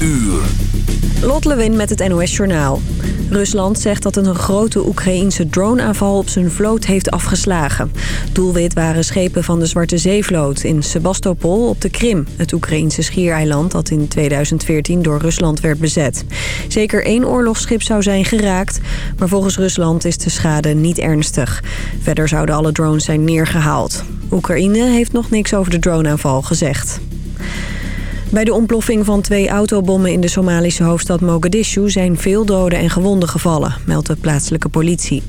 uur. Lot Lewin met het NOS Journaal. Rusland zegt dat een grote Oekraïense droneaanval op zijn vloot heeft afgeslagen. Doelwit waren schepen van de Zwarte Zeevloot in Sebastopol op de Krim... het Oekraïense schiereiland dat in 2014 door Rusland werd bezet. Zeker één oorlogsschip zou zijn geraakt, maar volgens Rusland is de schade niet ernstig. Verder zouden alle drones zijn neergehaald. Oekraïne heeft nog niks over de droneaanval gezegd. Bij de ontploffing van twee autobommen in de Somalische hoofdstad Mogadishu zijn veel doden en gewonden gevallen, meldt de plaatselijke politie.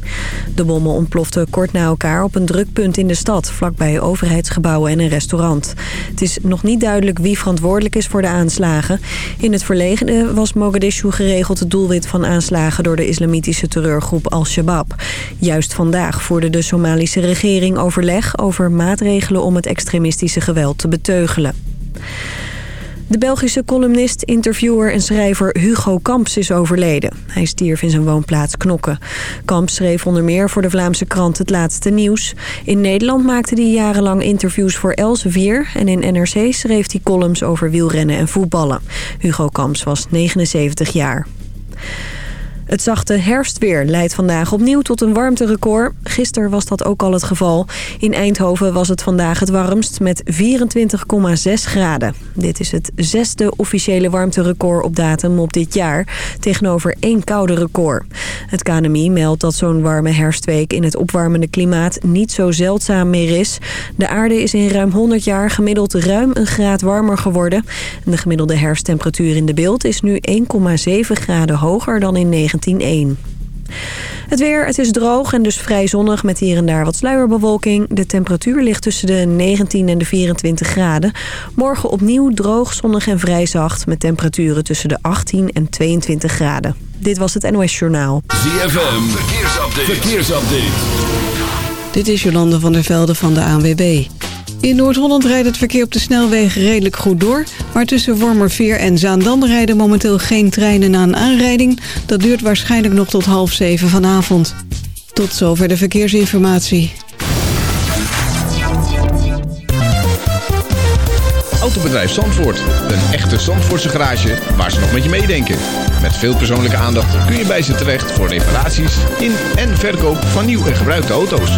De bommen ontploften kort na elkaar op een drukpunt in de stad, vlakbij overheidsgebouwen en een restaurant. Het is nog niet duidelijk wie verantwoordelijk is voor de aanslagen. In het verleden was Mogadishu geregeld het doelwit van aanslagen door de islamitische terreurgroep Al-Shabaab. Juist vandaag voerde de Somalische regering overleg over maatregelen om het extremistische geweld te beteugelen. De Belgische columnist, interviewer en schrijver Hugo Kamps is overleden. Hij stierf in zijn woonplaats Knokken. Kamps schreef onder meer voor de Vlaamse krant Het Laatste Nieuws. In Nederland maakte hij jarenlang interviews voor Elsevier... en in NRC schreef hij columns over wielrennen en voetballen. Hugo Kamps was 79 jaar. Het zachte herfstweer leidt vandaag opnieuw tot een warmterecord. Gisteren was dat ook al het geval. In Eindhoven was het vandaag het warmst met 24,6 graden. Dit is het zesde officiële warmterecord op datum op dit jaar. Tegenover één koude record. Het KNMI meldt dat zo'n warme herfstweek in het opwarmende klimaat niet zo zeldzaam meer is. De aarde is in ruim 100 jaar gemiddeld ruim een graad warmer geworden. De gemiddelde herfsttemperatuur in de beeld is nu 1,7 graden hoger dan in 19 het weer, het is droog en dus vrij zonnig met hier en daar wat sluierbewolking. De temperatuur ligt tussen de 19 en de 24 graden. Morgen opnieuw droog, zonnig en vrij zacht... met temperaturen tussen de 18 en 22 graden. Dit was het NOS Journaal. ZFM, verkeersupdate. verkeersupdate. Dit is Jolande van der Velde van de ANWB. In Noord-Holland rijdt het verkeer op de snelwegen redelijk goed door... maar tussen Wormerveer en Zaandam rijden momenteel geen treinen na een aanrijding. Dat duurt waarschijnlijk nog tot half zeven vanavond. Tot zover de verkeersinformatie. Autobedrijf Zandvoort. Een echte Zandvoortse garage waar ze nog met je meedenken. Met veel persoonlijke aandacht kun je bij ze terecht... voor reparaties in en verkoop van nieuw en gebruikte auto's.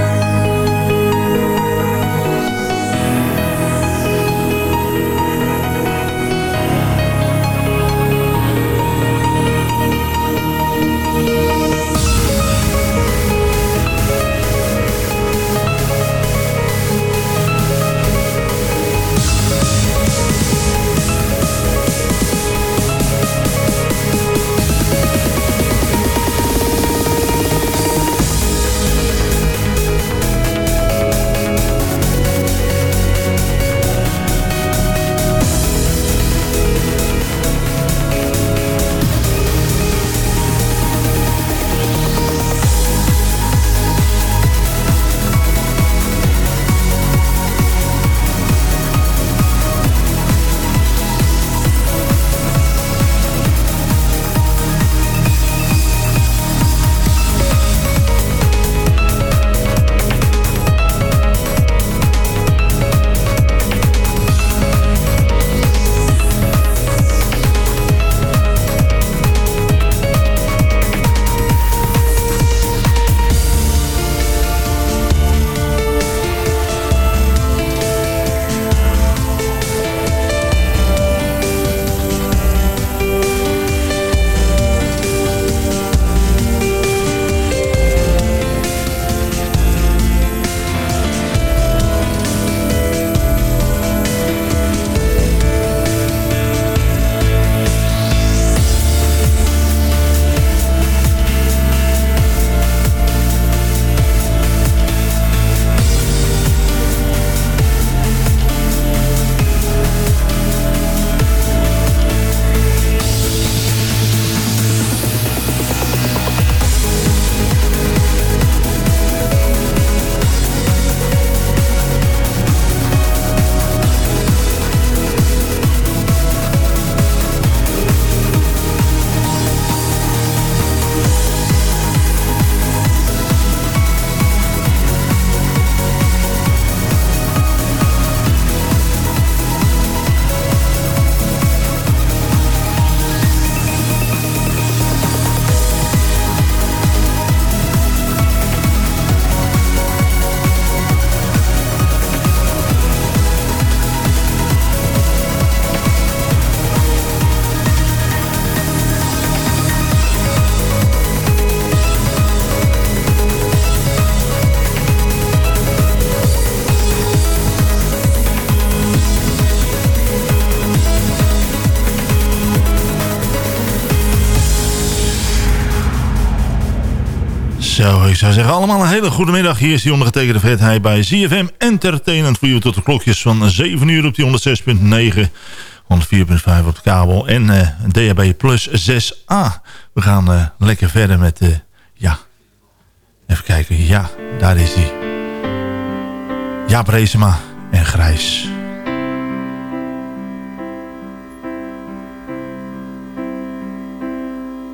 Ik zou zeggen allemaal een hele goede middag. Hier is die ondergetekende Fred Heij bij ZFM Entertainment voor u tot de klokjes van 7 uur op die 106.9, 104.5 op kabel en uh, DHB plus 6a. We gaan uh, lekker verder met, uh, ja, even kijken, ja, daar is hij. Jaap Reesema en Grijs.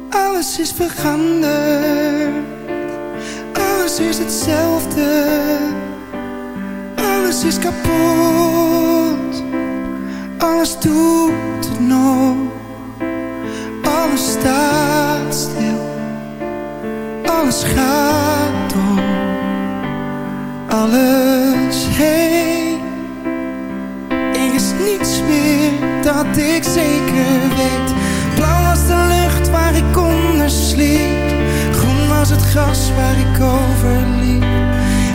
Alles is veranderd alles is hetzelfde. Alles is kapot. Alles doet het nog. Alles staat stil. Alles gaat door. Alles heen. Er is niets meer dat ik zeker weet. Blauw was de lucht waar ik onder sliep het gras waar ik over liep.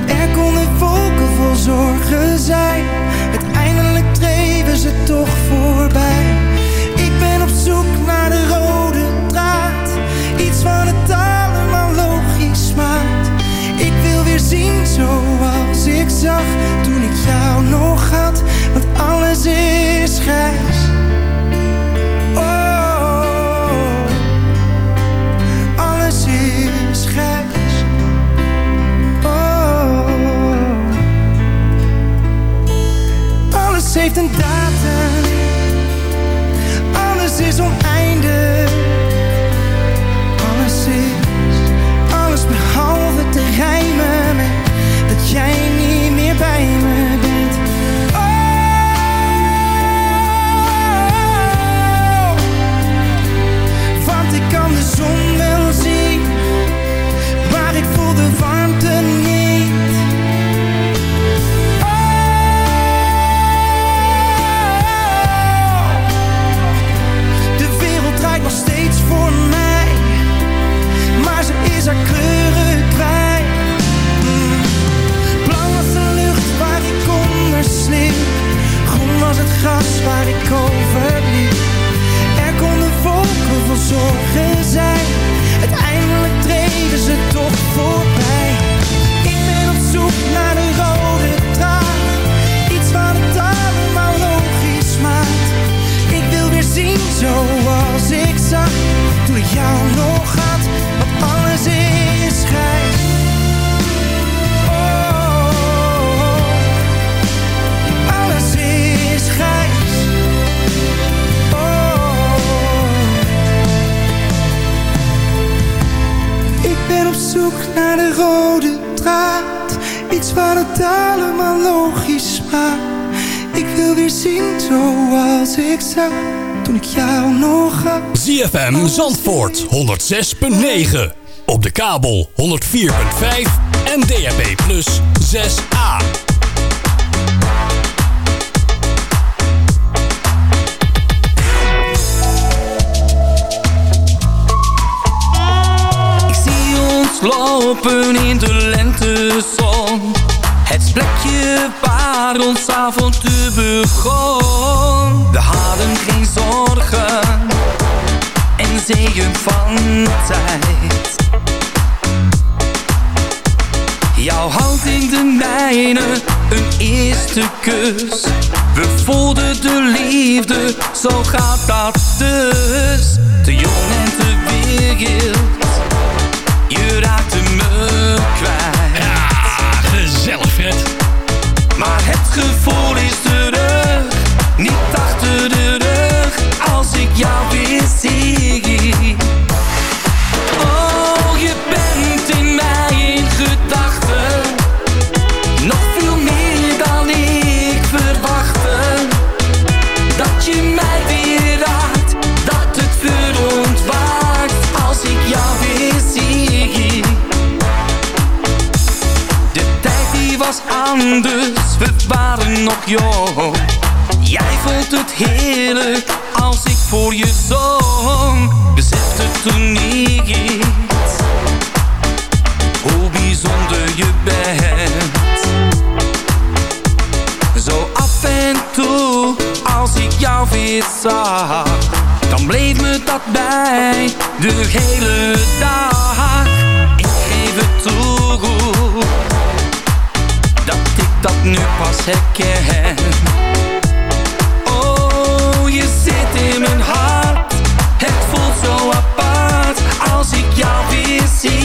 Er konden wolken vol zorgen zijn. Uiteindelijk dreven ze toch voorbij. Ik ben op zoek naar de rode draad. Iets van het allemaal logisch maakt. Ik wil weer zien zoals ik zag toen ik jou nog had. Want alles is grijs. Heeft een datum. Zandvoort 106.9. Op de kabel 104.5 en DHB Plus 6A. Ik zie ons lopen in de lentezon. Het plekje waar ons avontuur begon. We hadden geen zorgen zegen van tijd. Jouw hand in de mijne, een eerste kus. We voelden de liefde, zo gaat dat dus. Te jong en te wild, anders, we waren nog jong. Jij vond het heerlijk als ik voor je zong. Besefte toen niet hoe bijzonder je bent. Zo af en toe, als ik jou weer zag, dan bleef me dat bij de hele dag. dat nu pas herken. Oh, je zit in mijn hart. Het voelt zo apart Als ik jou weer zie.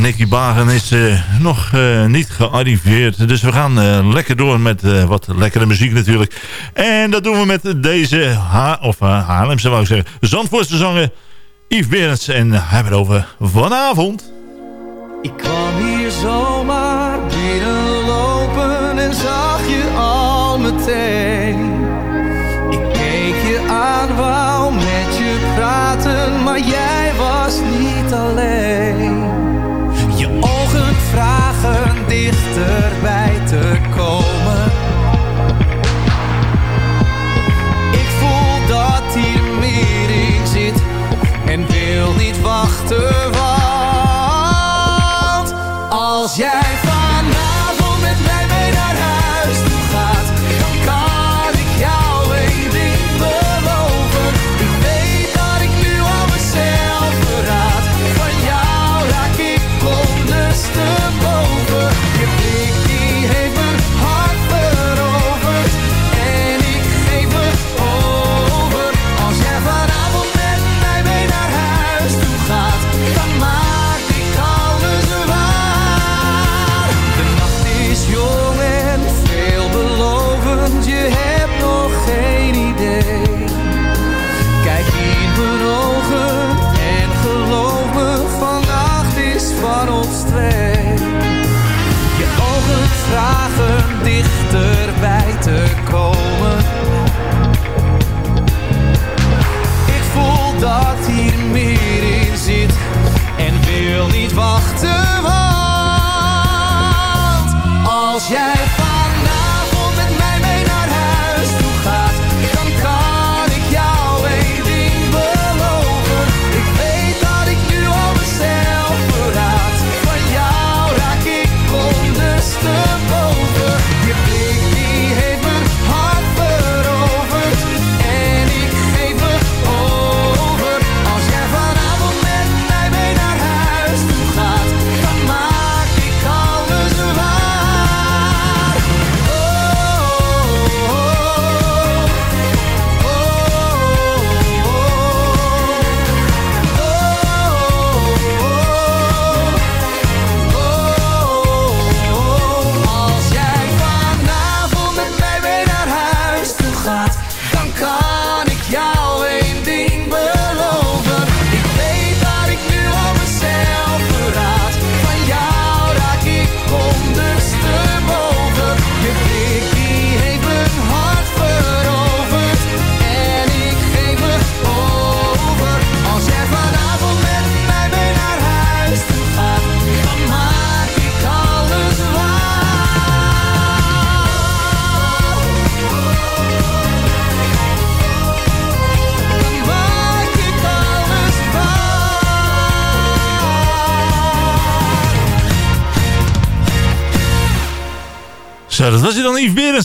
Nicky Bagen is eh, nog uh, niet gearriveerd. Dus we gaan uh, lekker door met wat lekkere muziek natuurlijk. En dat doen we met deze ha of, Haarlemse, wou ik zeggen, Zandvoortse zanger Yves Berends. En hebben het over vanavond. Ik kwam hier zomaar binnenlopen en zag je al meteen. Ik keek je aan, wou met je praten, maar jij... erbij te komen. Ik voel dat hier meer in zit en wil niet wachten, want als jij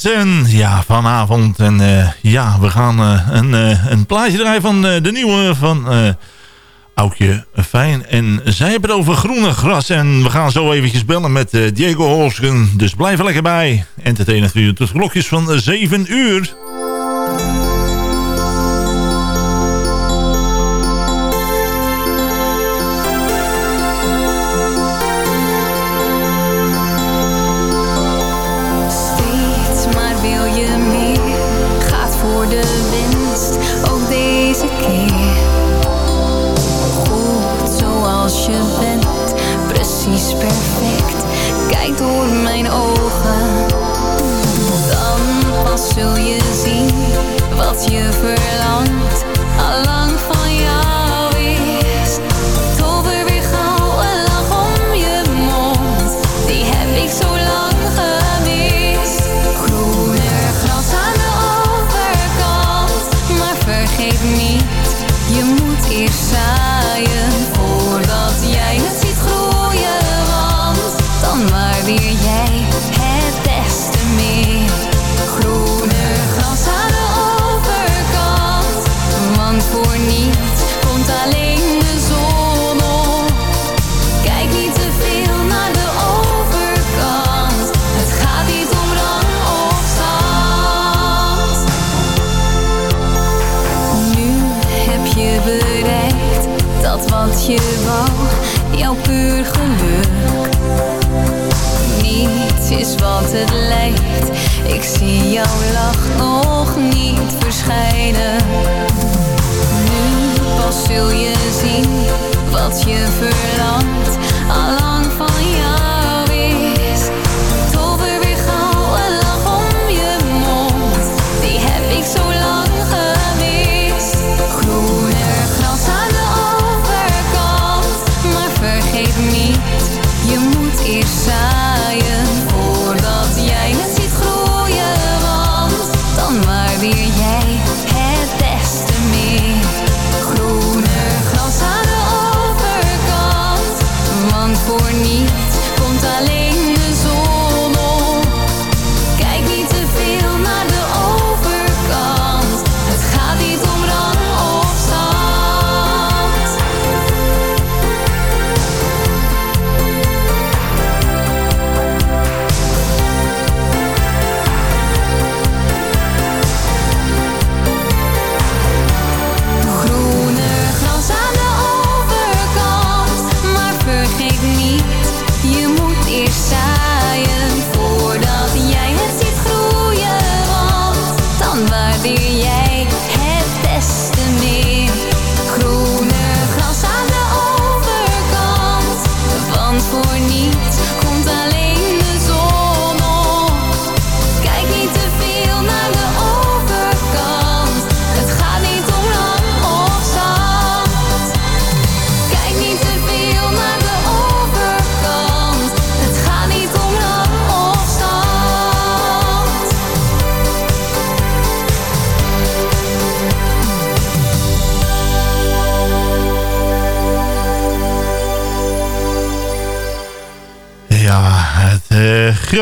En Ja, vanavond. En eh, ja, we gaan eh, een, eh, een plaatje draaien van de nieuwe van Aukje Fijn. En zij hebben het over groene gras. En we gaan zo eventjes bellen met Diego Holsken. Dus blijf er lekker bij. Entertainment tot klokjes van 7 uur.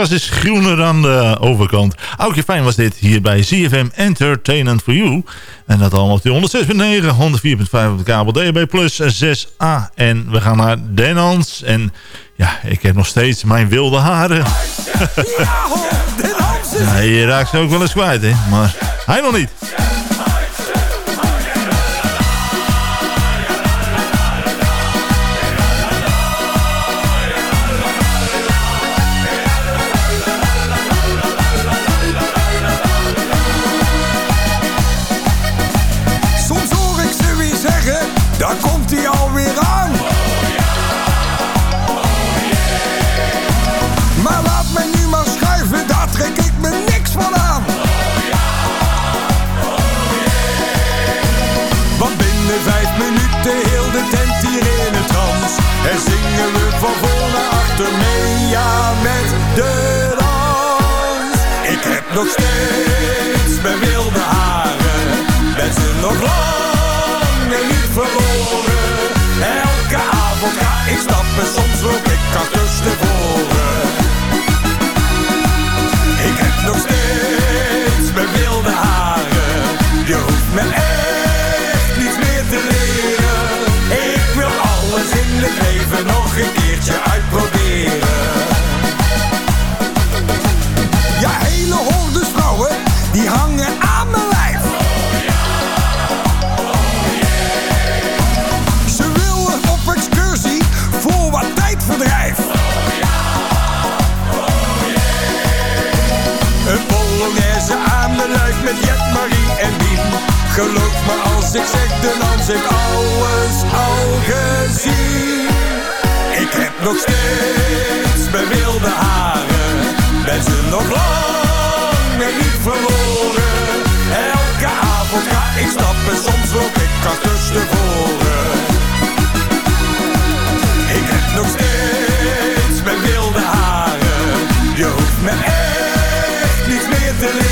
Gras is groener aan de overkant. Aukje fijn was dit hier bij ZFM Entertainment for You. En dat allemaal op die 106.9, 104.5 op de kabel DB plus 6A. En we gaan naar Denans. En ja, ik heb nog steeds mijn wilde haren. Ja, je raakt ze ook wel eens kwijt, hè. Maar hij nog niet. Komt hij alweer aan. Maar laat me nu maar schuiven, daar trek ik me niks van aan. Want binnen vijf minuten heel de tent hier in het trans. En zingen we van voor naar achter mee, ja met de dans. Ik heb nog steeds mijn wilde haren, ben ze nog lang verloren. Elke avond ga ik stappen, soms loop ik achterstevoren. Ik heb nog steeds mijn wilde haren, je hoeft me echt niets meer te leren. Ik wil alles in het leven nog een keertje met Jet, Marie en Bien. Geloof me als ik zeg, de dans heeft alles al gezien. Ik heb nog steeds wilde haren. Ben ze nog lang niet verloren. Elke avond ga ik stappen, soms loop ik achterstevoren. Ik heb nog steeds wilde haren. Je hoeft me echt niets meer te leren.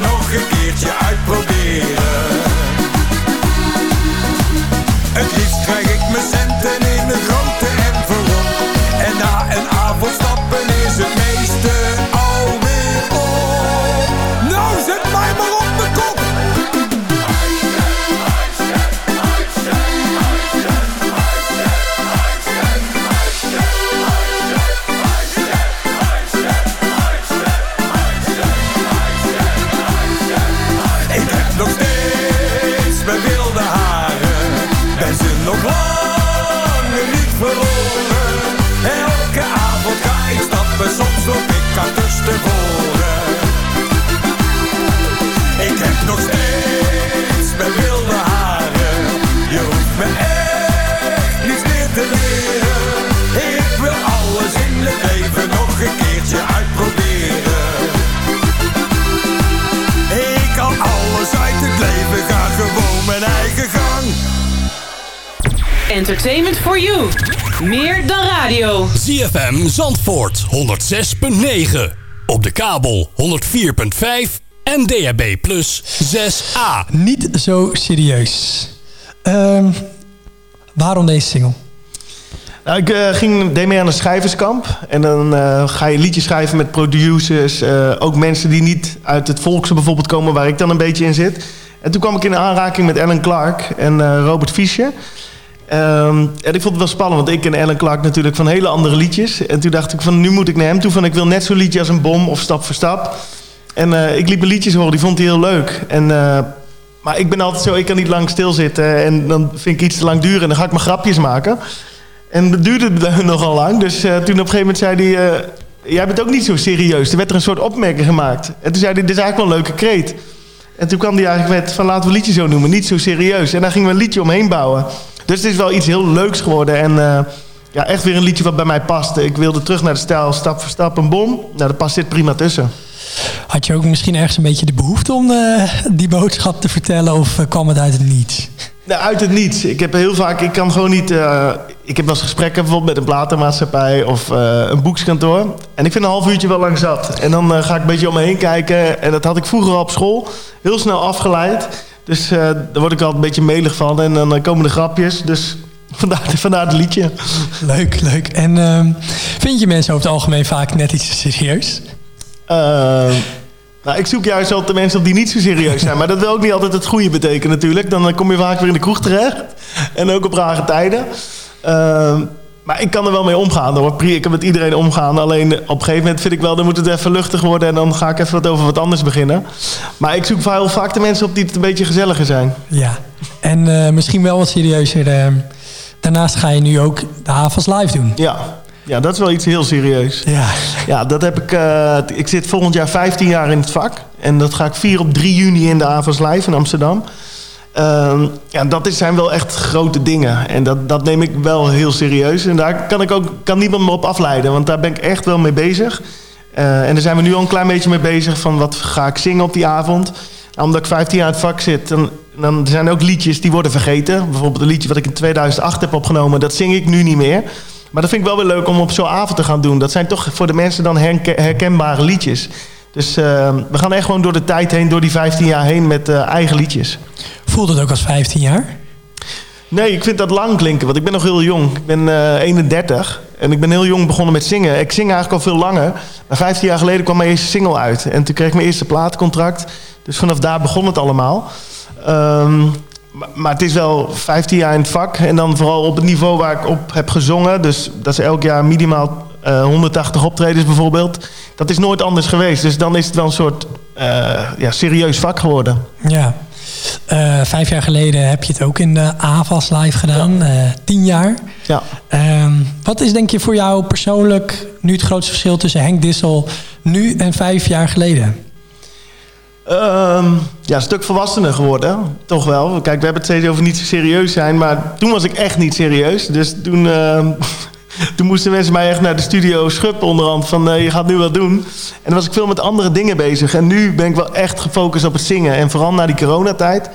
Nog een keertje uitproberen. Het liefst krijg ik mijn centen in een grote envelop. En na een avond stappen ZFM Zandvoort 106.9. Op de kabel 104.5 en DHB Plus 6A. Niet zo serieus. Ehm, waarom deze single? Nou, ik eh, ging, deed mee aan een schrijverskamp. En dan eh, ga je liedjes schrijven met producers. eh, ook mensen die niet uit het volkse bijvoorbeeld komen, waar ik dan een beetje in zit. En toen kwam ik in aanraking met Alan Clark en eh, Robert Fischer. Ehm, en ik vond het wel spannend, want ik ken Alan Clark natuurlijk van hele andere liedjes. En toen dacht ik van, nu moet ik naar hem toe. Van, ik wil net zo'n liedje als een bom of stap voor stap. En eh, ik liep een liedjes horen, die vond hij heel leuk. En, eh, maar ik ben altijd zo, ik kan niet lang stilzitten. En dan vind ik iets te lang duren en dan ga ik mijn grapjes maken. En dat duurde nogal lang. Dus eh, toen op een gegeven moment zei hij... jij bent ook niet zo serieus. Er werd er een soort opmerking gemaakt. En toen zei hij, dit is eigenlijk wel een leuke kreet. En toen kwam hij eigenlijk met van laten we een liedje zo noemen. Niet zo serieus. En daar gingen we een liedje omheen bouwen. Dus het is wel iets heel leuks geworden. En eh, ja, echt weer een liedje wat bij mij paste. Ik wilde terug naar de stijl stap voor stap een bom. Nou, daar past dit prima tussen. Had je ook misschien ergens een beetje de behoefte om eh, die boodschap te vertellen of eh, kwam het uit het niets? Nou, uit het niets. Ik heb heel vaak, ik kan gewoon niet. ik heb wel eens gesprekken bijvoorbeeld met een platenmaatschappij of een boekskantoor. En ik vind een half uurtje wel lang zat. En dan ga ik een beetje om me heen kijken. En dat had ik vroeger al op school. Heel snel afgeleid. Dus eh, daar word ik al een beetje melig van. En dan eh, komen de grapjes. Dus vandaar, vandaar het liedje. Leuk, leuk. En ehm, vind je mensen over het algemeen vaak net iets te serieus? Eh, nou, ik zoek juist altijd de mensen op die niet zo serieus zijn. Maar dat wil ook niet altijd het goede betekenen natuurlijk. Dan eh, kom je vaak weer in de kroeg terecht. En ook op rare tijden. Eh, maar ik kan er wel mee omgaan hoor. Ik kan met iedereen omgaan. Alleen op een gegeven moment vind ik wel, dan moet het even luchtig worden. En dan ga ik even wat over wat anders beginnen. Maar ik zoek heel vaak de mensen op die het een beetje gezelliger zijn. Ja. En eh, misschien wel wat serieuzer. ehm, daarnaast ga je nu ook de Havas live doen. Ja. Ja, dat is wel iets heel serieus. Ja. Ja, dat heb ik. eh, ik zit volgend jaar 15 jaar in het vak. En dat ga ik vieren op 3 juni in de Avans Live in Amsterdam. Ehm, ja, dat zijn wel echt grote dingen. En dat, dat neem ik wel heel serieus. En daar kan, ik ook, kan niemand me op afleiden. Want daar ben ik echt wel mee bezig. Eh, en daar zijn we nu al een klein beetje mee bezig. Van wat ga ik zingen op die avond. Nou, omdat ik 15 jaar in het vak zit. Dan, dan zijn er ook liedjes die worden vergeten. Bijvoorbeeld een liedje wat ik in 2008 heb opgenomen. Dat zing ik nu niet meer. Maar dat vind ik wel weer leuk om op zo'n avond te gaan doen. Dat zijn toch voor de mensen dan herke- herkenbare liedjes. Dus eh, we gaan echt gewoon door de tijd heen, door die 15 jaar heen met eh, eigen liedjes. Voelt het ook als 15 jaar? Nee, ik vind dat lang klinken, want ik ben nog heel jong. Ik ben eh 31 en ik ben heel jong begonnen met zingen. Ik zing eigenlijk al veel langer. Maar 15 jaar geleden kwam mijn eerste single uit. En toen kreeg ik mijn eerste platencontract. Dus vanaf daar begon het allemaal. Ehm, maar het is wel 15 jaar in het vak. En dan vooral op het niveau waar ik op heb gezongen. Dus dat is elk jaar minimaal eh, 180 optredens bijvoorbeeld. Dat is nooit anders geweest. Dus dan is het wel een soort eh, ja, serieus vak geworden. Ja. Eh, vijf jaar geleden heb je het ook in de AVAS live gedaan. Eh, tien jaar. Ja. Ehm, wat is denk je voor jou persoonlijk nu het grootste verschil tussen Henk Dissel nu en vijf jaar geleden? Ehm, ja, een stuk volwassener geworden. Toch wel. Kijk, we hebben het steeds over niet zo serieus zijn. Maar toen was ik echt niet serieus. Dus toen, ehm, toen moesten mensen mij echt naar de studio schuppen onderhand. Van eh, je gaat nu wat doen. En dan was ik veel met andere dingen bezig. En nu ben ik wel echt gefocust op het zingen. En vooral na die coronatijd.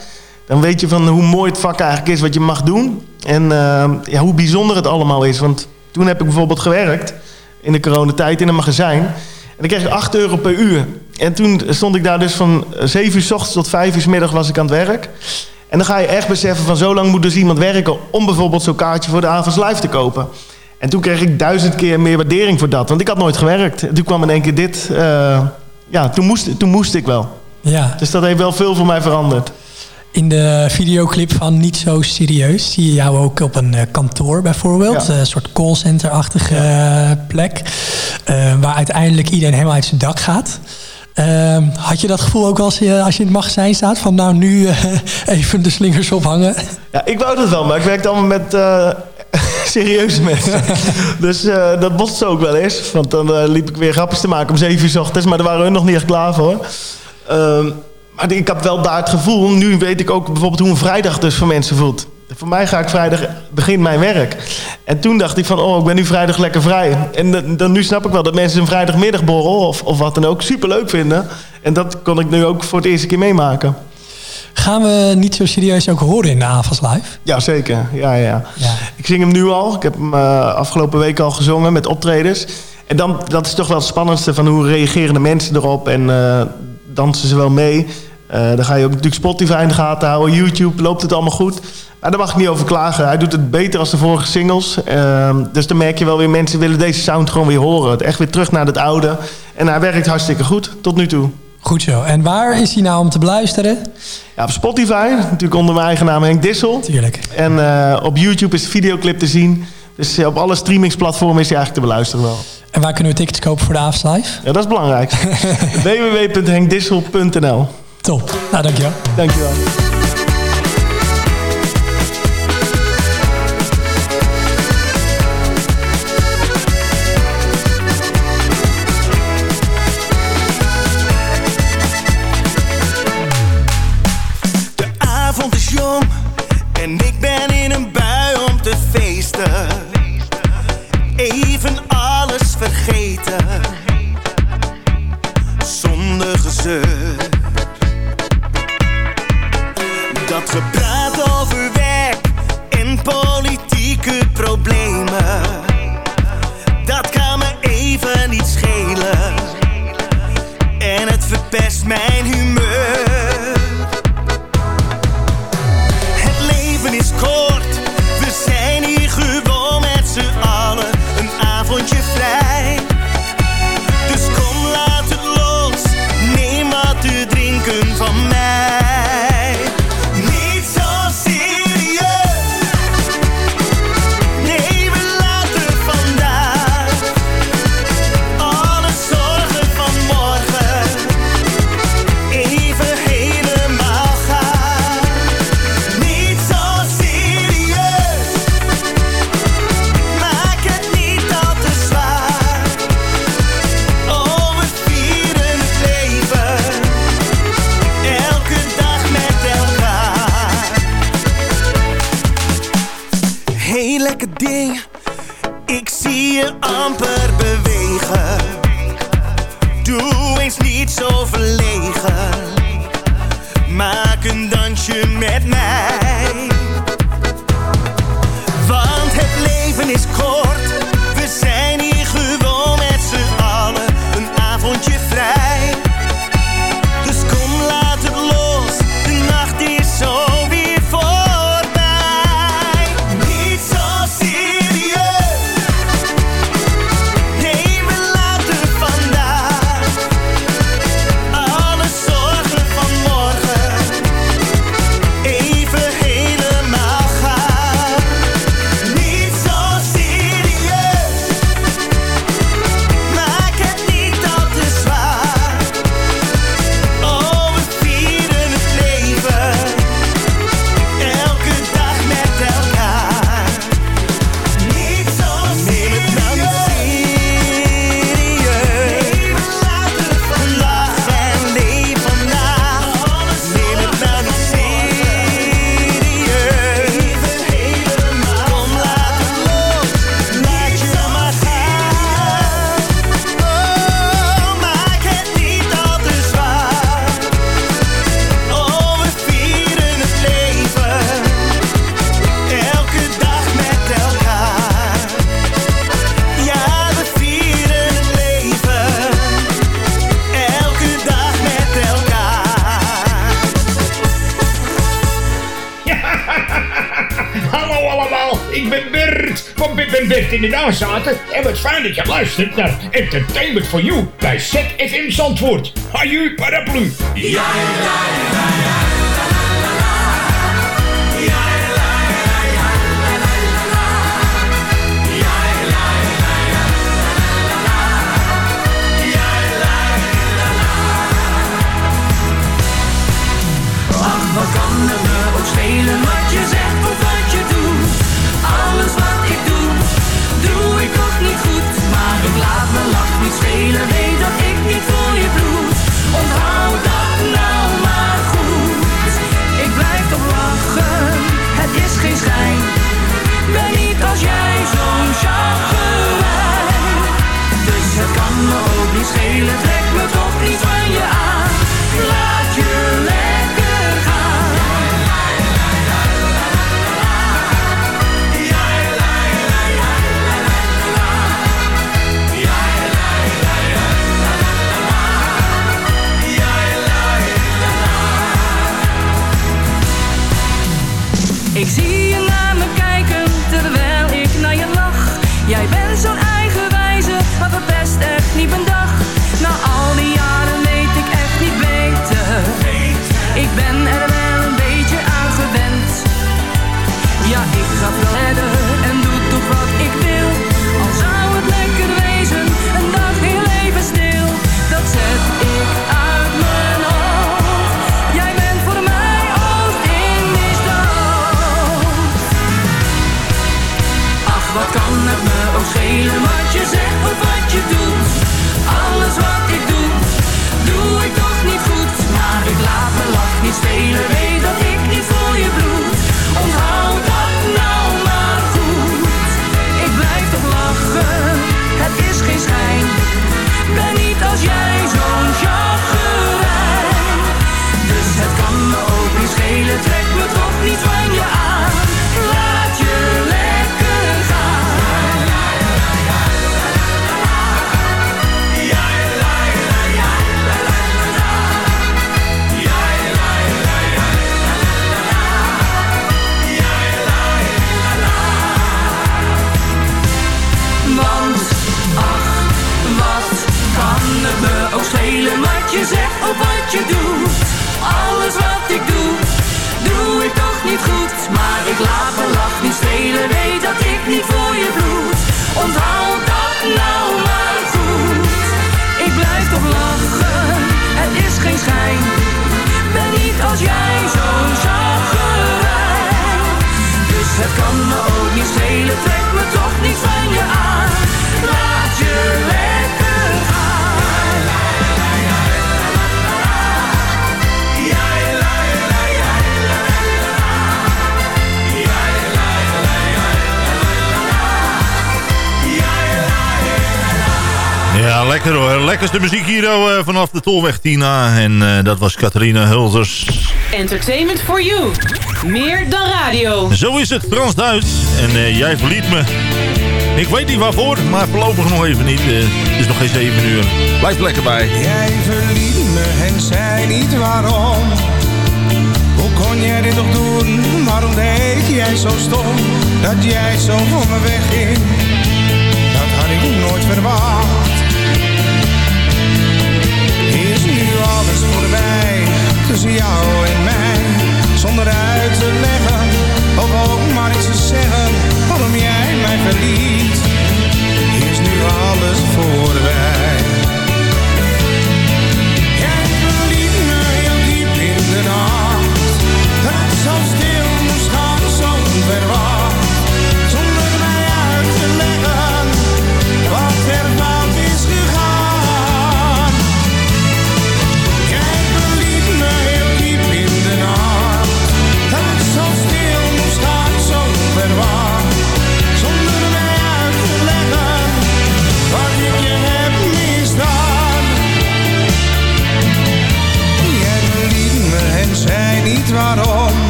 Dan weet je van hoe mooi het vak eigenlijk is wat je mag doen. En ehm, ja, hoe bijzonder het allemaal is. Want toen heb ik bijvoorbeeld gewerkt. In de coronatijd in een magazijn. En dan kreeg ik 8 euro per uur. En toen stond ik daar dus van 7 uur s ochtends tot 5 uur s middag was ik aan het werk. En dan ga je echt beseffen van zo lang moet dus iemand werken om bijvoorbeeld zo'n kaartje voor de avonds live te kopen. En toen kreeg ik duizend keer meer waardering voor dat. Want ik had nooit gewerkt. En toen kwam in één keer dit. eh, ja, toen moest, toen moest ik wel. Ja. Dus dat heeft wel veel voor mij veranderd. In de videoclip van Niet Zo Serieus zie je jou ook op een eh, kantoor bijvoorbeeld. Ja. Een soort callcenter-achtige eh, plek. waar uiteindelijk iedereen helemaal uit zijn dak gaat. Ehm, had je dat gevoel ook als je, als je in het magazijn staat? Van nou, nu even de slingers ophangen. Ja, ik wou dat wel, maar ik werkte allemaal met serieuze mensen. dus eh, dat botste ook wel eens. Want dan eh, liep ik weer grapjes te maken om 7 uur ochtends. Maar daar waren hun nog niet echt klaar voor. Ehm, maar ik heb wel daar het gevoel. Nu weet ik ook bijvoorbeeld hoe een vrijdag dus voor mensen voelt. Voor mij ga ik vrijdag, begin mijn werk. En toen dacht ik van, oh, ik ben nu vrijdag lekker vrij. En dan nu snap ik wel dat mensen een vrijdagmiddagborrel of, of wat dan ook superleuk vinden. En dat kon ik nu ook voor het eerste keer meemaken. Gaan we niet zo serieus ook horen in de Live? Ja, zeker. Ja, ja. Ik zing hem nu al. Ik heb hem uh, afgelopen week al gezongen met optredens. En dan, dat is toch wel het spannendste van hoe reageren de mensen erop. En uh, dansen ze wel mee. Uh, dan ga je ook natuurlijk Spotify in de gaten houden. YouTube, loopt het allemaal goed? Maar daar mag ik niet over klagen. Hij doet het beter als de vorige singles. Uh, dus dan merk je wel weer, mensen willen deze sound gewoon weer horen. Echt weer terug naar het oude. En hij werkt hartstikke goed, tot nu toe. Goed zo. En waar is hij nou om te beluisteren? Ja, op Spotify, natuurlijk onder mijn eigen naam Henk Dissel. Tuurlijk. En uh, op YouTube is de videoclip te zien. Dus op alle streamingsplatformen is hij eigenlijk te beluisteren wel. En waar kunnen we tickets kopen voor de Avs Live? Ja, dat is belangrijk. www.henkdissel.nl Top. Nou, dankjewel. Dankjewel. In de nazaten. En wat fijn dat je luistert naar Entertainment for You bij ZFM Zandvoort. Haju paraplu. Ja, ja, ja, niet spelen, weet dat ik niet voor Ja, lekker hoor. Lekkerste muziek hier eh, vanaf de Tolweg Tina. En eh, dat was Catharina Hulders. Entertainment for you. Meer dan radio. Zo is het, Frans-Duits. En eh, jij verliet me. Ik weet niet waarvoor, maar voorlopig nog even niet. Eh, het is nog geen 7 uur. Blijf er lekker bij. Jij verliet me en zei niet waarom. Hoe kon jij dit toch doen? Waarom deed jij zo stom? Dat jij zo van me wegging. Dat had ik nooit verwacht. Tussen jou en mij? Zonder uit te leggen of ook maar iets te zeggen waarom jij mij verliet. Is nu alles voorbij.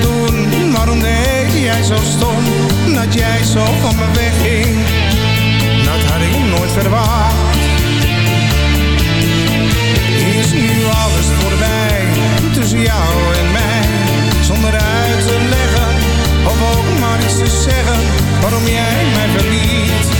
Doen? Waarom deed jij zo stom? Dat jij zo van me wegging. Dat had ik nooit verwacht. Is nu alles voorbij tussen jou en mij? Zonder uit te leggen of ook maar iets te zeggen waarom jij mij verliet.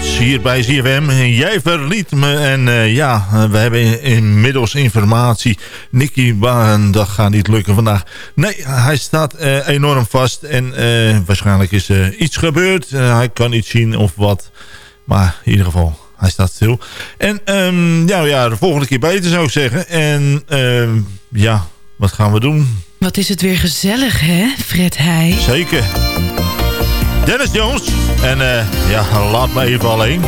Hier bij ZFM. Jij verliet me en eh, ja, eh, we hebben inmiddels informatie. Nicky Baan, dat gaat niet lukken vandaag. Nee, hij staat eh, enorm vast en waarschijnlijk is er iets gebeurd. Hij kan niet zien of wat, maar in ieder geval, hij staat stil. En ehm, ja, ja, de volgende keer beter zou ik zeggen. En ehm, ja, wat gaan we doen? Wat is het weer gezellig, hè, Fred Heij? Zeker. Dennis Jones. En eh, ja, laat me even alleen.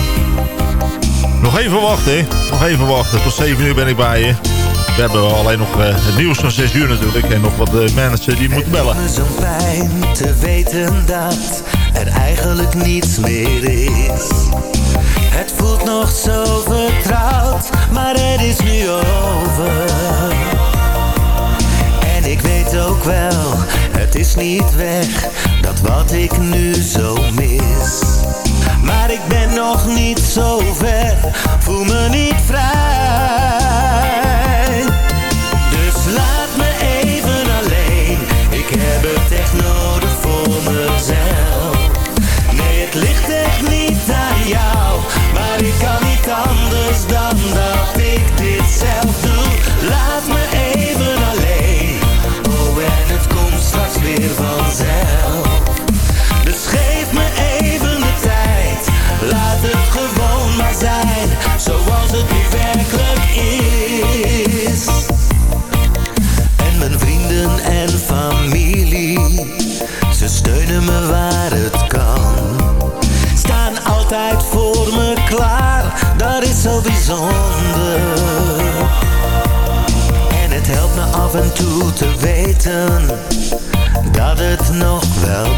Nog even wachten, hè. Nog even wachten. Tot 7 uur ben ik bij je. We hebben alleen nog eh, het nieuws van 6 uur natuurlijk. En nog wat uh, mensen die moeten bellen. Het zo'n pijn te weten dat er eigenlijk niets meer is. Het voelt nog zo vertrouwd, maar het is nu over. En ik weet ook wel, het is niet weg, wat ik nu zo mis. Maar ik ben nog niet zo ver, voel me toe te weten dat het nog wel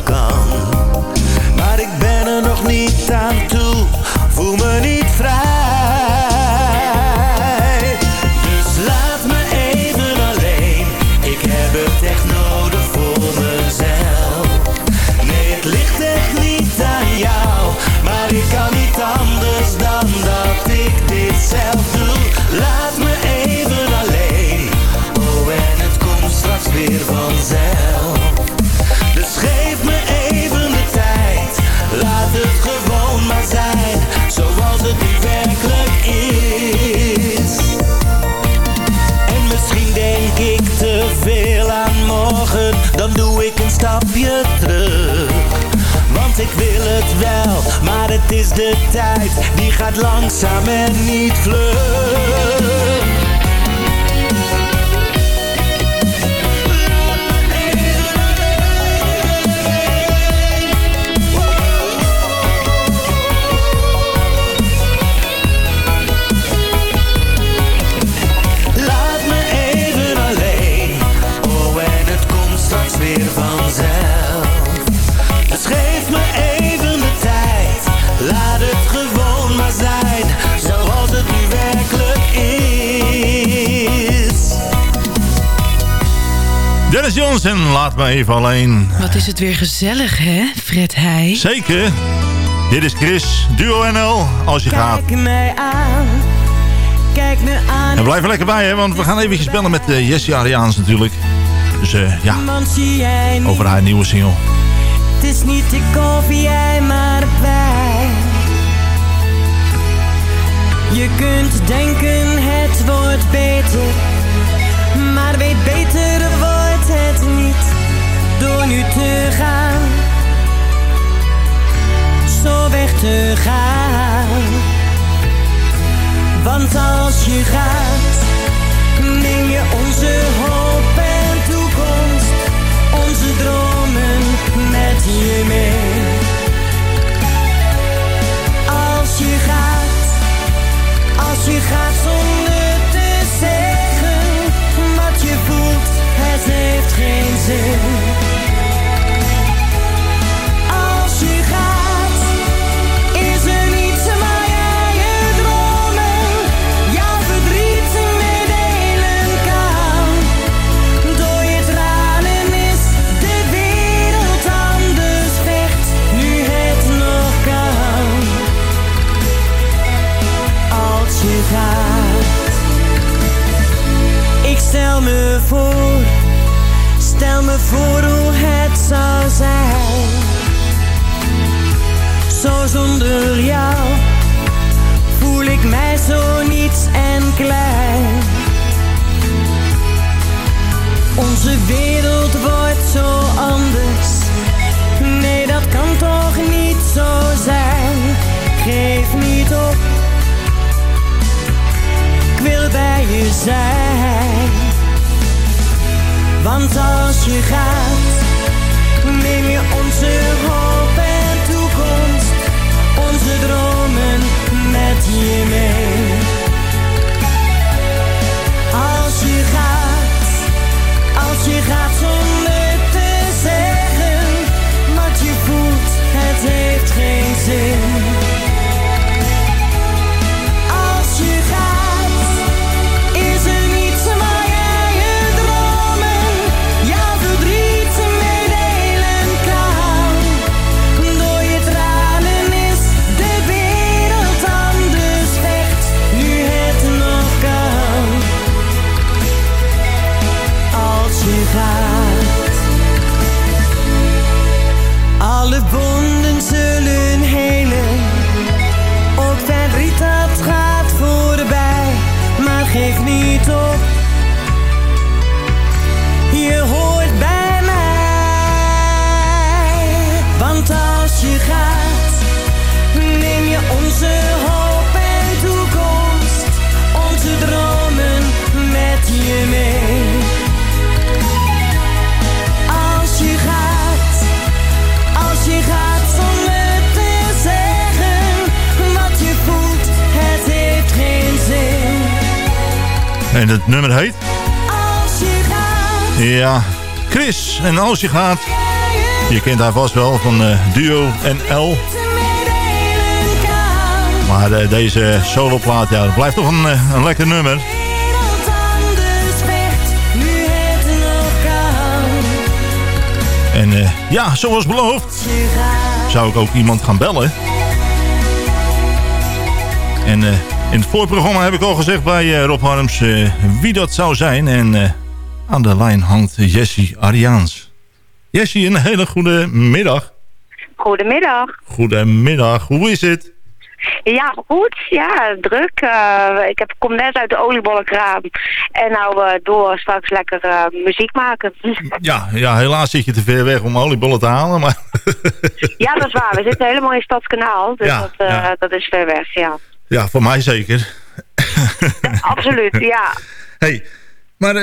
het is de tijd, die gaat langzaam en niet vlug. En laat me even alleen. Wat is het weer gezellig, hè, Fred Heij? Zeker. Dit is Chris, Duo NL, als je kijk gaat. Mij aan, kijk me aan. En blijf er lekker bij, hè, want we gaan eventjes bellen met eh, uh, Jessie Ariaans natuurlijk. Dus eh, ja, over haar nieuwe single. Het is niet de koffie, jij maar wij. Je kunt denken, het wordt beter niet door nu te gaan. Zo weg te gaan. Want als je gaat, neem je onze hoop en toekomst, onze dromen met je mee. Als je gaat, als je gaat zonder heeft geen zin. je gaat, neem je onze hoop en toekomst, onze dromen met je mee. Als je gaat, als je gaat zonder te zeggen wat je voelt, het heeft geen zin. En het nummer heet? Als je gaat. Ja, Chris, en als je gaat. Je kent haar vast wel van eh, Duo en L. Maar eh, deze soloplaat, ja, blijft toch een, eh, een lekker nummer. En ja, zoals beloofd, zou ik ook iemand gaan bellen. En in het voorprogramma heb ik al gezegd bij Rob Harms wie dat zou zijn. En aan de lijn hangt Jessie Ariaans. Jessie, een hele goede middag. Goedemiddag. Goedemiddag, hoe is het? Ja, goed. Ja, druk. Eh, ik heb, kom net uit de oliebollenkraam. En nou eh, door straks lekker eh, muziek maken. Ja, ja, helaas zit je te ver weg om oliebollen te halen. Maar ja, dat is waar. We zitten helemaal in Stadskanaal. Dus Ja, dat, ja. dat is ver weg, ja. ja, voor mij zeker. Absoluut, ja. hey, maar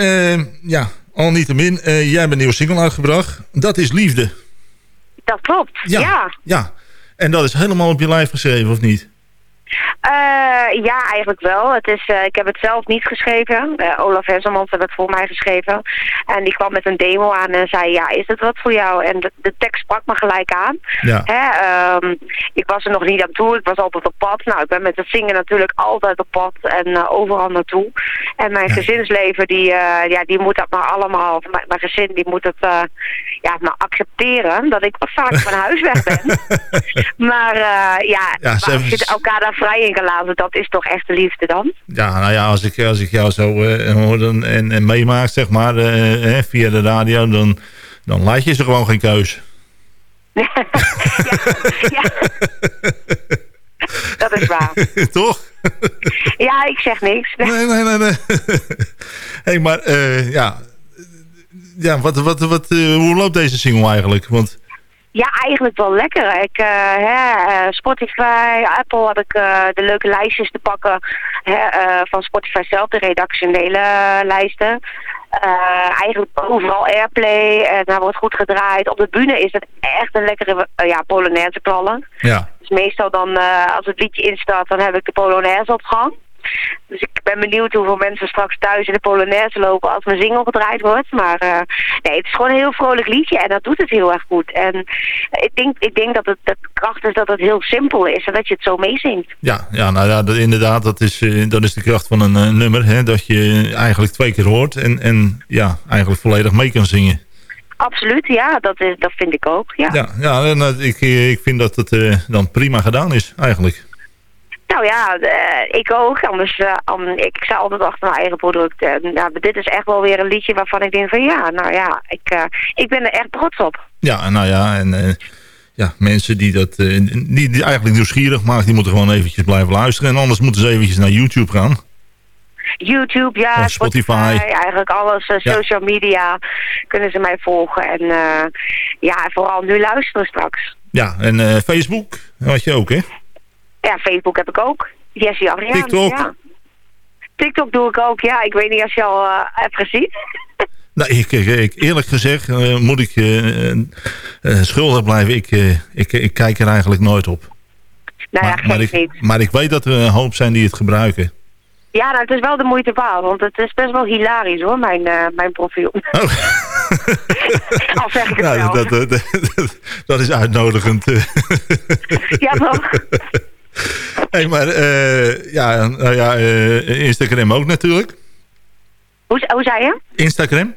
ja, al niettemin, eh jij hebt een nieuwe single uitgebracht. Dat is Liefde. Dat klopt, Ja. ja. Ja, en dat is helemaal op je lijf geschreven, of niet? Eh, ja, eigenlijk wel. Het is, eh, ik heb het zelf niet geschreven. Eh, Olaf Hesselmans heeft het voor mij geschreven. En die kwam met een demo aan en zei, ja, is het wat voor jou? En de, de tekst sprak me gelijk aan. Ja. Hè, ehm, ik was er nog niet aan toe. Ik was altijd op pad. Nou, ik ben met het zingen natuurlijk altijd op pad en overal naartoe. En mijn gezinsleven, die, ja, die moet dat maar allemaal, mijn, mijn gezin, die moet het ja, maar accepteren. Dat ik wat vaak van huis weg ben. maar ja, Ja, ze maar hebben- elkaar daar vrij in dat is toch echt de liefde dan? Ja, nou ja, als ik, als ik jou zo eh, hoor en, en meemaak, zeg maar, eh, eh, via de radio, dan, dan laat je ze gewoon geen keus. Dat is waar. Toch? Ja, ik zeg niks. Nee, nee, nee. nee. hey, maar ja, ja wat, wat, wat, hoe loopt deze single eigenlijk? Want Ja, eigenlijk wel lekker. Ik, eh, hè, eh, Spotify, Apple heb ik eh, de leuke lijstjes te pakken hè, van Spotify zelf, de redactionele lijsten. Eigenlijk overal airplay en daar wordt goed gedraaid. Op de bühne is het echt een lekkere ja, polonaise knallen. ja, Dus meestal dan, als het liedje instaat, dan heb ik de polonaise op gang. Dus ik ben benieuwd hoeveel mensen straks thuis in de polonaise lopen als mijn single gedraaid wordt. Maar eh, nee, het is gewoon een heel vrolijk liedje en dat doet het heel erg goed. En ik denk, ik denk dat het de kracht is dat het heel simpel is en dat je het zo meezingt. ja, ja, nou ja, dat, inderdaad, dat is, eh, dat is de kracht van een eh, nummer, hè, dat je eigenlijk twee keer hoort en, en ja, eigenlijk volledig mee kan zingen. Absoluut, ja, dat, is, dat vind ik ook. Ja. Ja, ja en, ik, ik vind dat het dan prima gedaan is, eigenlijk. Nou ja, eh, ik ook. Anders, eh, ik sta altijd achter mijn eigen product. Nou, dit is echt wel weer een liedje waarvan ik denk van ja, nou ja, ik, eh, ik ben er echt trots op. Ja, nou ja, en ja, mensen die dat die, die eigenlijk nieuwsgierig maakt, die moeten gewoon eventjes blijven luisteren. En anders moeten ze eventjes naar YouTube gaan. YouTube, ja, Spotify. eigenlijk alles, Ja. social media, kunnen ze mij volgen. En ja, vooral nu luisteren straks. Ja, en Facebook had je ook, hè? Ja, Facebook heb ik ook. Jessie Adriaan. TikTok? Ja. TikTok doe ik ook, ja. Ik weet niet als je al eh, hebt gezien. Nou, ik, ik, eerlijk gezegd eh, moet ik eh, schuldig blijven. Ik, ik, ik kijk er eigenlijk nooit op. Nou ja, maar, ik, niet. maar ik weet dat er een hoop zijn die het gebruiken. Ja, nou, het is wel de moeite waard, want het is best wel hilarisch hoor, mijn, mijn profiel. Al zeg ik het Nou, wel. dat, dat, dat, dat is uitnodigend. Ja, toch? Hey, maar eh, ja, nou ja eh, Instagram ook natuurlijk. Hoe, hoe zei je? Instagram?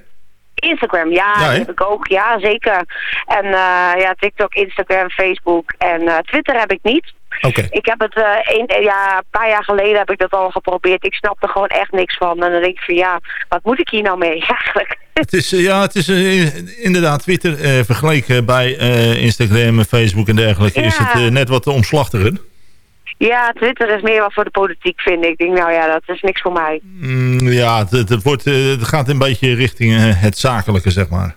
Instagram, ja, heb ik ook. Ja, zeker. En eh, ja, TikTok, Instagram, Facebook en Twitter heb ik niet. Oké. Ik heb het een, ja, een paar jaar geleden heb ik dat al geprobeerd. Ik snap er gewoon echt niks van. En dan denk ik van ja, wat moet ik hier nou mee eigenlijk? Het is, ja, het is inderdaad Twitter eh, vergeleken bij Instagram, Facebook en dergelijke. Is het net wat omslachtiger. Ja, Twitter is meer wat voor de politiek, vind ik. Ik denk, nou ja, dat is niks voor mij. Mm, ja, het, het, wordt, eh, het gaat een beetje richting eh, het zakelijke, zeg maar.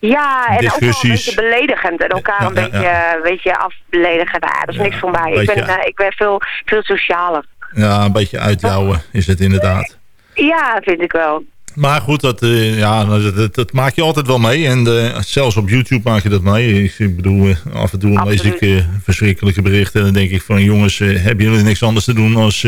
Ja, en ook wel een beetje beledigend. En elkaar Ja, een ja, beetje, ja. eh, weet je, afbeledigen. Nou, dat is niks voor mij. Ik ben, eh, ik ben veel, veel socialer. Ja, een beetje uitjouwen is het inderdaad. Ja, vind ik wel. Maar goed, dat, eh, ja, dat, dat, maak je altijd wel mee. En eh, zelfs op YouTube maak je dat mee. Ik, bedoel, eh, af en toe lees ik verschrikkelijke berichten. En dan denk ik van jongens, hebben jullie niks anders te doen als...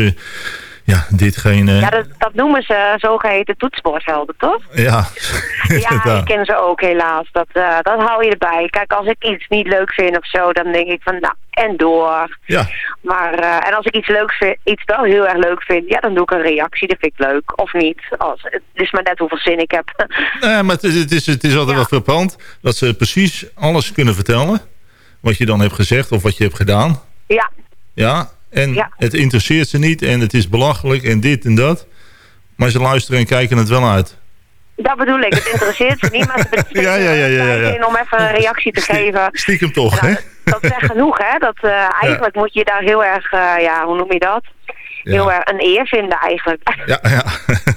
ja, dit geen... Ja, dat, dat noemen ze zogeheten toetsenbordhelden, toch? ja, Ja, inderdaad. ik ken ze ook helaas. Dat, eh, dat hou je erbij. Kijk, als ik iets niet leuk vind of zo, dan denk ik van, nou, en door. Ja. Maar, eh, en als ik iets leuk vind, iets wel heel erg leuk vind, ja, dan doe ik een reactie. Dat vind ik leuk. Of niet. Als, het is maar net hoeveel zin ik heb. Nee, maar het is, het is, het is altijd wel frappant dat ze precies alles kunnen vertellen. Wat je dan hebt gezegd of wat je hebt gedaan. ja, Ja, en Ja. het interesseert ze niet en het is belachelijk en dit en dat. Maar ze luisteren en kijken het wel uit. dat bedoel ik. Het interesseert ze niet, maar ze Ja, ja, ja, ja, ja, om even een reactie te geven. Stiekem toch, Nou, hè? Dat zegt genoeg, hè? Dat, eh, eigenlijk moet je daar heel erg, eh, ja, hoe noem je dat? Heel erg een eer vinden eigenlijk. Ja, ja.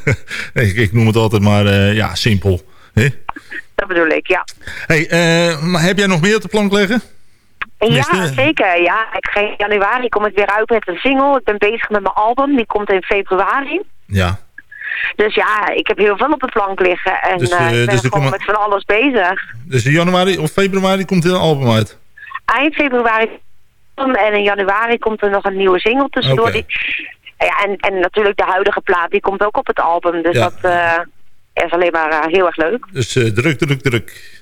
ik, ik noem het altijd maar eh, ja, simpel. hè? Dat bedoel ik, ja. Hey, maar heb jij nog meer op de plank leggen? Ja, Tenminste- zeker. Ja, ik ga in januari kom ik weer uit met een single. Ik ben bezig met mijn album. Die komt in februari. Ja. Dus ja, ik heb heel veel op de plank liggen. En Dus, eh, eh, ik ben dus gewoon met van alles bezig. Dus in januari of februari komt er een album uit. Eind februari en in januari komt er nog een nieuwe single tussendoor. Die, ja, en, en natuurlijk de huidige plaat, die komt ook op het album. Dus Ja. dat eh, is alleen maar eh, heel erg leuk. Dus eh, druk, druk, druk.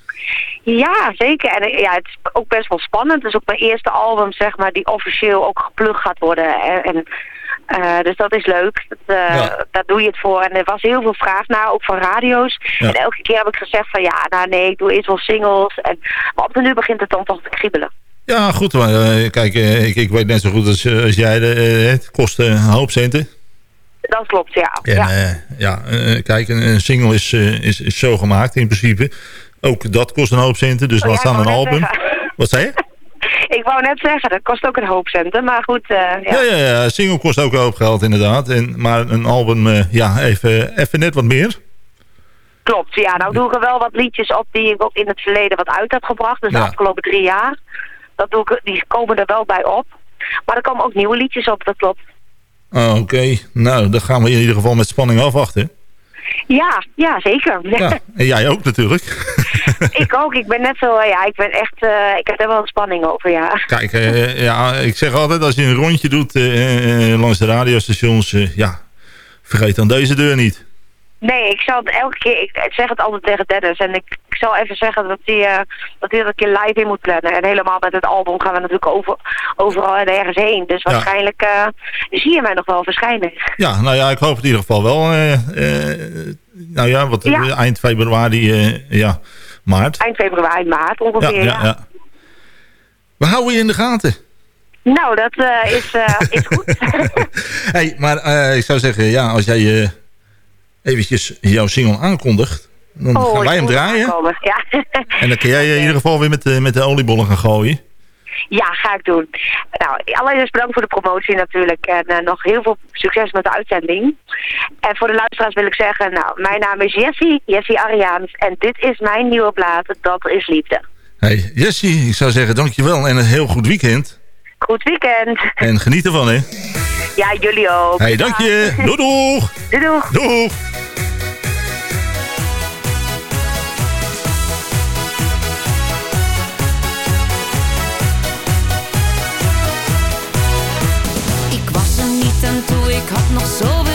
Ja, zeker. En ja, het is ook best wel spannend. Het is ook mijn eerste album, zeg maar, die officieel ook geplukt gaat worden. En, en, eh, dus dat is leuk. Dat, Ja. Daar doe je het voor. En er was heel veel vraag naar, ook van radio's. Ja. En elke keer heb ik gezegd van ja, nou nee, ik doe eerst wel singles. En, maar op de nu begint het dan toch te kriebelen. Ja, goed. Maar, eh, kijk, ik, ik weet net zo goed als, als jij. het kost een hoop centen. Dat klopt, ja. En ja. ja, ja kijk, een, single is, is, is zo gemaakt in principe. Ook dat kost een hoop centen, dus Oh, laat staan een album. zeggen. Wat zei je? Ik wou net zeggen, dat kost ook een hoop centen. Maar goed, eh, ja. Ja, ja, ja, een single kost ook een hoop geld inderdaad. En, maar een album, eh, ja, even, even net wat meer. Klopt, ja. Nou doe ik er wel wat liedjes op die ik ook in het verleden wat uit heb gebracht. Dus Ja. de afgelopen drie jaar. Dat doe ik, die komen er wel bij op. Maar er komen ook nieuwe liedjes op, dat klopt. Oh, Oké, nou, dan gaan we in ieder geval met spanning afwachten. Ja, ja, zeker. Ja, en jij ook natuurlijk. ik ook. Ik ben net zo, eh, ja, ik ben echt, eh, ik heb er wel een spanning over, ja. Kijk, eh, ja, ik zeg altijd, als je een rondje doet eh, eh, langs de radiostations, eh, ja, vergeet dan deze deur niet. Nee, ik zal het elke keer, ik, zeg het altijd tegen Dennis. En ik, ik zal even zeggen dat hij, eh, dat hij een keer live in moet plannen. En helemaal met het album gaan we natuurlijk over, overal en ergens heen. Dus Ja. waarschijnlijk eh, zie je mij nog wel verschijnen. Ja, nou ja, ik hoop in ieder geval wel. eh, eh, nou ja, wat, Ja. eind februari, eh, ja, maart. Eind februari, maart ongeveer, ja, ja. We houden je in de gaten. Nou, dat eh, is, eh, is goed. hey, maar eh, ik zou zeggen, ja, als jij eventjes jouw single aankondigt, dan Oh, gaan wij hem draaien. Ja. En dan kun jij in ieder geval weer met, met de oliebollen gaan gooien. Ja, ga ik doen. Nou, allereerst bedankt voor de promotie natuurlijk. En eh, nog heel veel succes met de uitzending. En voor de luisteraars wil ik zeggen, nou, mijn naam is Jessie, Jessie Ariaans. En dit is mijn nieuwe plaat, Dat is Liefde. Hey, Jessie, ik zou zeggen dankjewel en een heel goed weekend. Goed weekend. En geniet ervan, hè. Ja, jullie ook. Hey, dank je. Doei, doeg. Doei, doeg. Doeg. Aan toe, ik had nog zoveel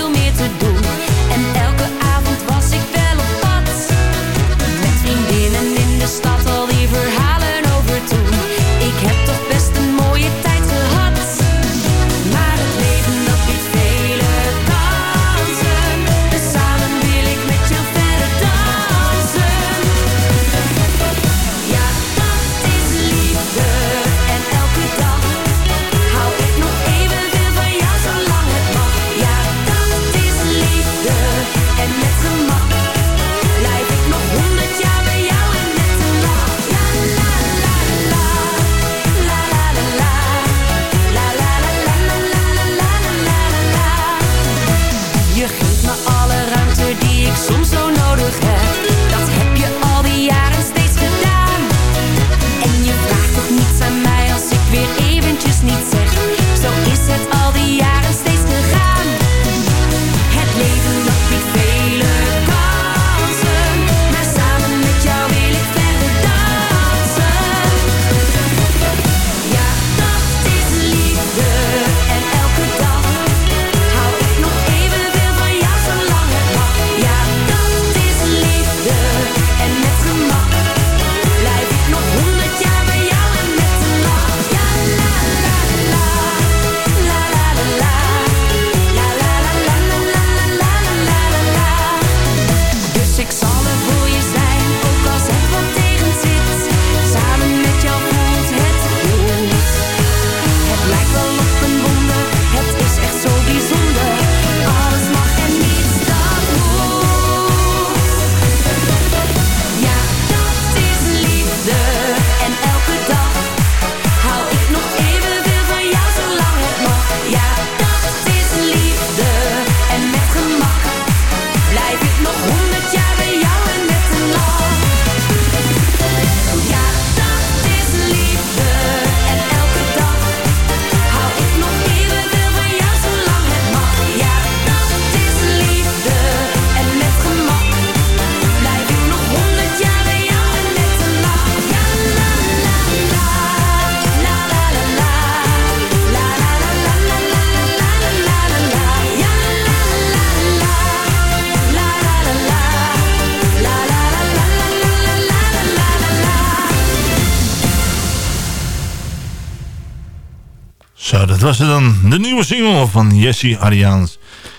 was er dan. De nieuwe single van Jessie Ariaans.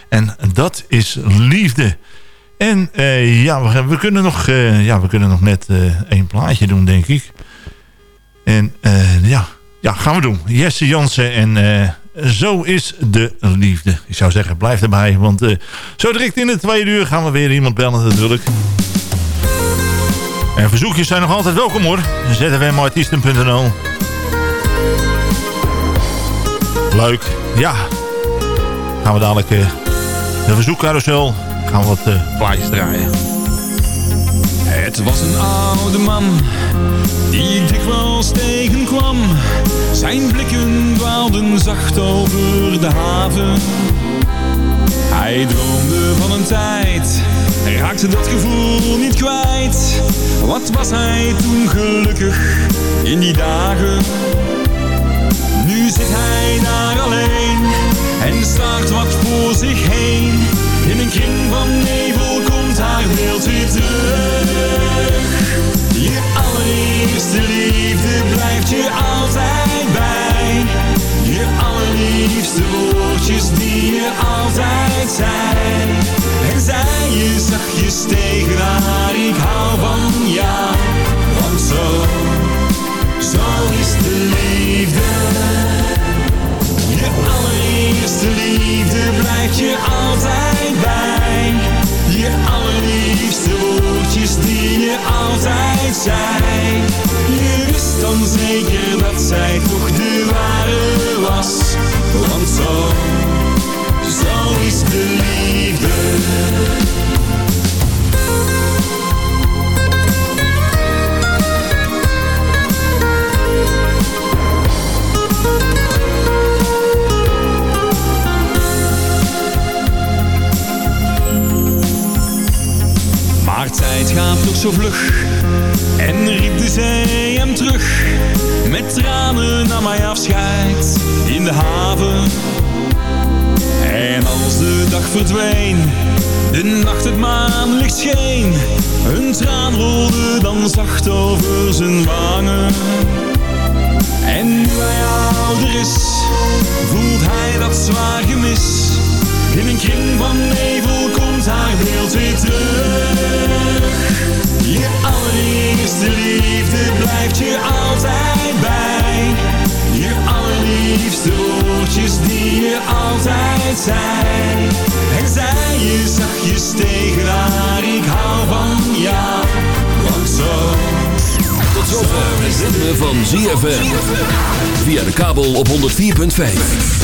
En dat is Liefde. En uh, ja, we, kunnen nog, uh, ja, we kunnen nog net uh, één plaatje doen, denk ik. En ja, ja, gaan we doen. Jesse Jansen en Zo is de Liefde. Ik zou zeggen, blijf erbij. Want zo direct in de tweede uur gaan we weer iemand bellen natuurlijk. En verzoekjes zijn nog altijd welkom hoor. zfmartiesten.nl Leuk. Ja. Gaan we dadelijk uh, de verzoekcarousel. Gaan we wat uh, plaatjes draaien. Het was een oude man die ik dikwijls tegenkwam. Zijn blikken dwaalden zacht over de haven. Hij droomde van een tijd, raakte dat gevoel niet kwijt. Wat was hij toen gelukkig in die dagen? Nu zit hij daar alleen en staart wat voor zich heen. In een kring van nevel komt haar beeld weer terug. Je allereerste liefde blijft je altijd bij. Je allerliefste woordjes die je altijd zijn. En zei je zachtjes tegen haar, ik hou je altijd bij. Je allerliefste woordjes die je altijd zei. Je wist dan zeker dat zij toch de ware was. Want zo, zo is de liefde. Gaat toch zo vlug En riep de zee hem terug. Met tranen nam hij afscheid In de haven. En als de dag verdween De nacht het maanlicht scheen Een traan rolde dan zacht over zijn wangen. En nu hij ouder is Voelt hij dat zwaar gemis in een kring van nevel komt haar beeld weer terug. Je allereerste liefde blijft je altijd bij. Je allerliefste woordjes die je altijd zei. En zei je zachtjes tegen haar, ik hou van jou. Want zo... Tot zover het ritme van ZFM. Via de kabel op 104.5.